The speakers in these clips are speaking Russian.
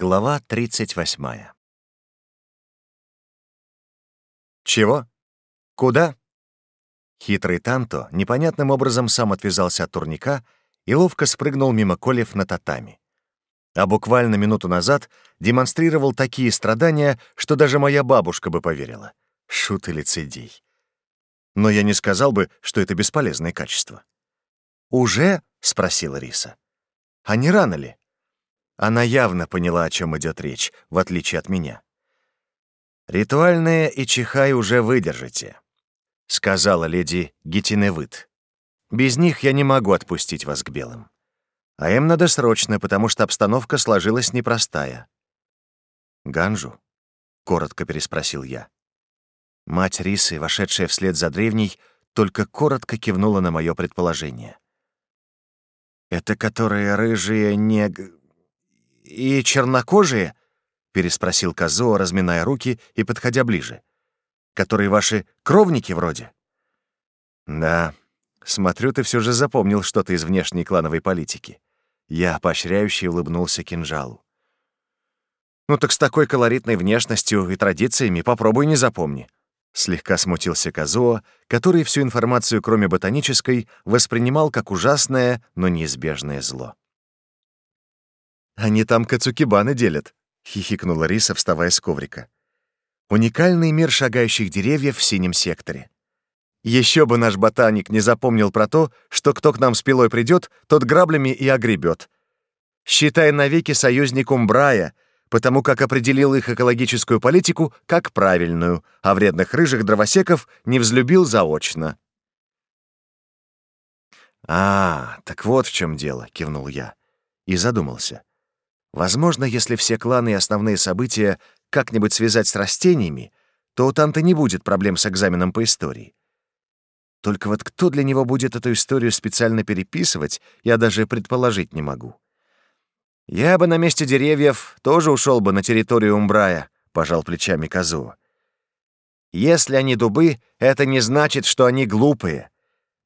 Глава 38. «Чего? Куда?» Хитрый Танто непонятным образом сам отвязался от турника и ловко спрыгнул мимо колев на татами. А буквально минуту назад демонстрировал такие страдания, что даже моя бабушка бы поверила. Шут и лицедей. Но я не сказал бы, что это бесполезное качество. «Уже?» — спросила Риса. «А не рано ли?» Она явно поняла, о чем идет речь, в отличие от меня. «Ритуальное и чихай уже выдержите», — сказала леди Гетиневыт. «Без них я не могу отпустить вас к белым. А им надо срочно, потому что обстановка сложилась непростая». «Ганжу?» — коротко переспросил я. Мать Рисы, вошедшая вслед за древней, только коротко кивнула на мое предположение. «Это которые рыжие нег...» и чернокожие?» — переспросил Казо, разминая руки и подходя ближе. «Которые ваши кровники вроде?» «Да, смотрю, ты все же запомнил что-то из внешней клановой политики». Я поощряюще улыбнулся кинжалу. «Ну так с такой колоритной внешностью и традициями попробуй не запомни», Слегка смутился Казуо, который всю информацию, кроме ботанической, воспринимал как ужасное, но неизбежное зло. «Они там кацукибаны делят», — хихикнула Риса, вставая с коврика. Уникальный мир шагающих деревьев в синем секторе. Еще бы наш ботаник не запомнил про то, что кто к нам с пилой придет, тот граблями и огребет. Считай навеки союзником Брая, потому как определил их экологическую политику как правильную, а вредных рыжих дровосеков не взлюбил заочно. «А, так вот в чем дело», — кивнул я и задумался. Возможно, если все кланы и основные события как-нибудь связать с растениями, то у Танты не будет проблем с экзаменом по истории. Только вот кто для него будет эту историю специально переписывать, я даже предположить не могу. «Я бы на месте деревьев тоже ушел бы на территорию Умбрая», — пожал плечами Казуо. «Если они дубы, это не значит, что они глупые.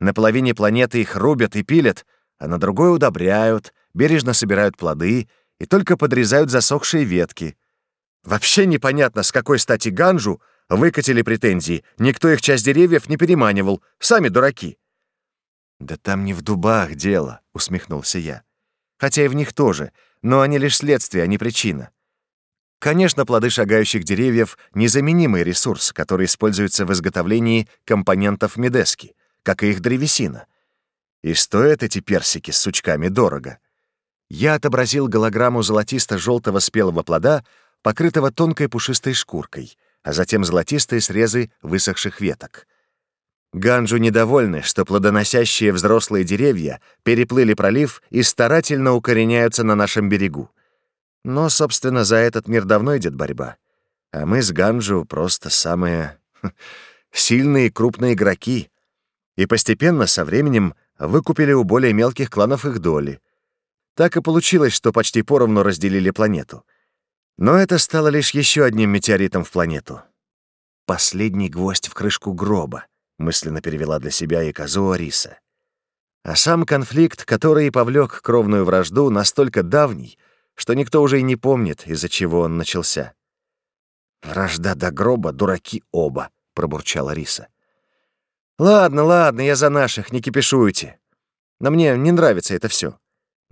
На половине планеты их рубят и пилят, а на другой удобряют, бережно собирают плоды — и только подрезают засохшие ветки. Вообще непонятно, с какой стати Ганжу выкатили претензии. Никто их часть деревьев не переманивал. Сами дураки. «Да там не в дубах дело», — усмехнулся я. «Хотя и в них тоже, но они лишь следствие, а не причина. Конечно, плоды шагающих деревьев — незаменимый ресурс, который используется в изготовлении компонентов медески, как и их древесина. И стоят эти персики с сучками дорого. Я отобразил голограмму золотисто-желтого спелого плода, покрытого тонкой пушистой шкуркой, а затем золотистые срезы высохших веток. Ганджу недовольны, что плодоносящие взрослые деревья переплыли пролив и старательно укореняются на нашем берегу. Но, собственно, за этот мир давно идет борьба. А мы с Ганджу просто самые сильные и крупные игроки. И постепенно, со временем, выкупили у более мелких кланов их доли — так и получилось, что почти поровну разделили планету. Но это стало лишь еще одним метеоритом в планету. «Последний гвоздь в крышку гроба», — мысленно перевела для себя и Казуа Риса. А сам конфликт, который повлек кровную вражду, настолько давний, что никто уже и не помнит, из-за чего он начался. «Вражда до гроба, дураки оба», — пробурчала Риса. «Ладно, ладно, я за наших, не кипишуйте. Но мне не нравится это все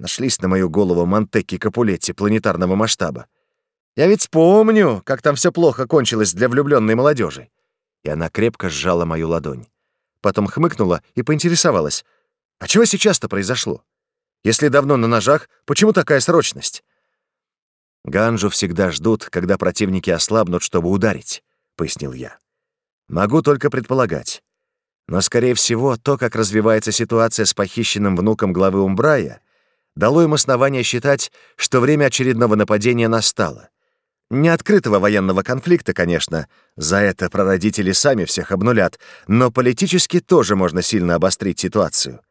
нашлись на мою голову Монтекки Капулетти планетарного масштаба. Я ведь помню, как там все плохо кончилось для влюбленной молодежи. И она крепко сжала мою ладонь. Потом хмыкнула и поинтересовалась. А чего сейчас-то произошло? Если давно на ножах, почему такая срочность? Ганжу всегда ждут, когда противники ослабнут, чтобы ударить, пояснил я. Могу только предполагать. Но, скорее всего, то, как развивается ситуация с похищенным внуком главы Умбрая — дало им основание считать, что время очередного нападения настало. Не открытого военного конфликта, конечно, за это прародители сами всех обнулят, но политически тоже можно сильно обострить ситуацию.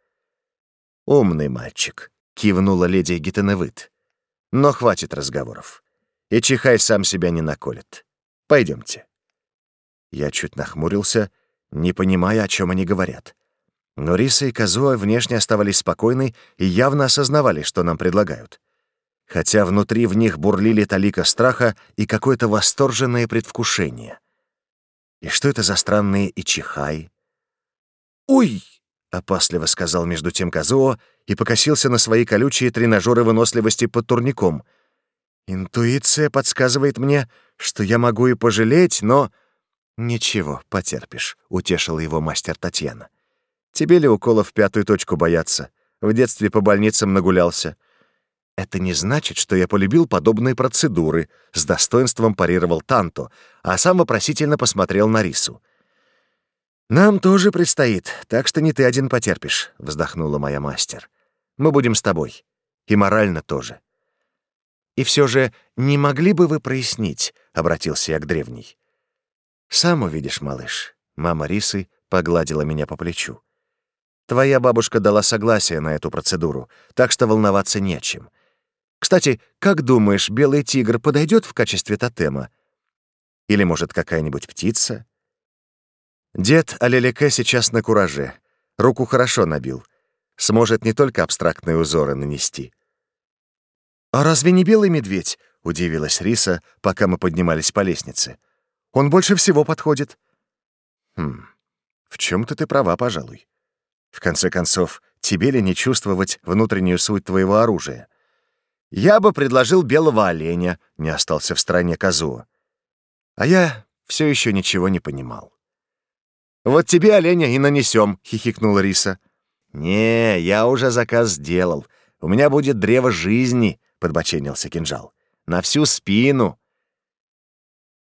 «Умный мальчик», — кивнула леди Гиттеневыт. «Но хватит разговоров. И Чихай сам себя не наколет. Пойдемте». Я чуть нахмурился, не понимая, о чем они говорят. Но Риса и Казуа внешне оставались спокойны и явно осознавали, что нам предлагают. Хотя внутри в них бурлили талика страха и какое-то восторженное предвкушение. И что это за странные Ичихай? «Уй!» — опасливо сказал между тем Казуо и покосился на свои колючие тренажеры выносливости под турником. «Интуиция подсказывает мне, что я могу и пожалеть, но...» «Ничего, потерпишь», — утешила его мастер Татьяна. Тебе ли уколов в пятую точку бояться? В детстве по больницам нагулялся. Это не значит, что я полюбил подобные процедуры, с достоинством парировал Танто, а сам вопросительно посмотрел на Рису. Нам тоже предстоит, так что не ты один потерпишь, вздохнула моя мастер. Мы будем с тобой. И морально тоже. И все же, не могли бы вы прояснить, обратился я к древней. Сам увидишь, малыш. Мама Рисы погладила меня по плечу. Твоя бабушка дала согласие на эту процедуру, так что волноваться нечем. Кстати, как думаешь, белый тигр подойдет в качестве тотема? Или, может, какая-нибудь птица? Дед Алелеке сейчас на кураже. Руку хорошо набил. Сможет не только абстрактные узоры нанести. «А разве не белый медведь?» — удивилась Риса, пока мы поднимались по лестнице. «Он больше всего подходит». «Хм, в чем-то ты права, пожалуй. В конце концов, тебе ли не чувствовать внутреннюю суть твоего оружия? Я бы предложил белого оленя, не остался в стране козу, А я все еще ничего не понимал. «Вот тебе оленя и нанесем», — хихикнул Риса. «Не, я уже заказ сделал. У меня будет древо жизни», — подбоченился кинжал. «На всю спину».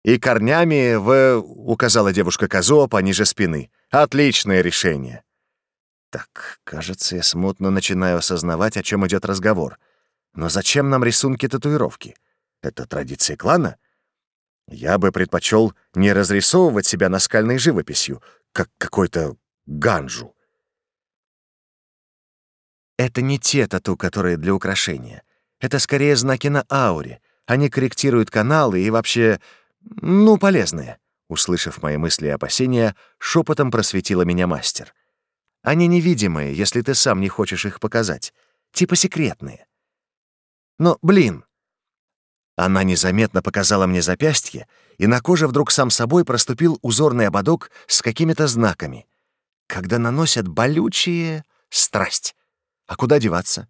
«И корнями в...» — указала девушка Казуо пониже спины. «Отличное решение. Так, кажется, я смутно начинаю осознавать, о чем идет разговор. Но зачем нам рисунки татуировки? Это традиция клана? Я бы предпочел не разрисовывать себя наскальной живописью, как какой-то ганжу. Это не те тату, которые для украшения. Это скорее знаки на ауре. Они корректируют каналы и вообще... ну, полезные. Услышав мои мысли и опасения, шепотом просветила меня мастер — они невидимые, если ты сам не хочешь их показать. Типа секретные. Но, блин!» Она незаметно показала мне запястье, и на коже вдруг сам собой проступил узорный ободок с какими-то знаками. Когда наносят болючие... страсть. А куда деваться?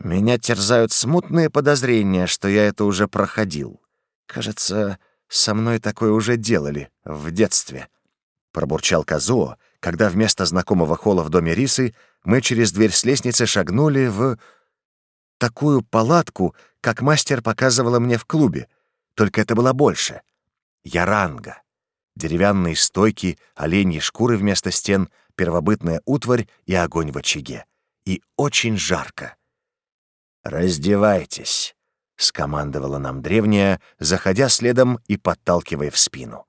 Меня терзают смутные подозрения, что я это уже проходил. Кажется, со мной такое уже делали в детстве. Пробурчал Казуо, когда вместо знакомого холла в доме Рисы мы через дверь с лестницы шагнули в такую палатку, как мастер показывала мне в клубе, только это было больше. Яранга. Деревянные стойки, оленьи шкуры вместо стен, первобытная утварь и огонь в очаге. И очень жарко. «Раздевайтесь», — скомандовала нам древняя, заходя следом и подталкивая в спину.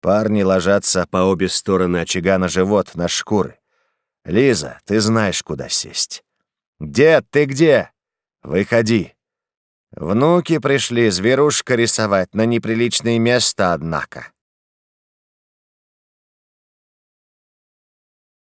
Парни ложатся по обе стороны очага на живот, на шкуры. «Лиза, ты знаешь, куда сесть». «Дед, ты где?» «Выходи». Внуки пришли зверушка рисовать на неприличное место, однако.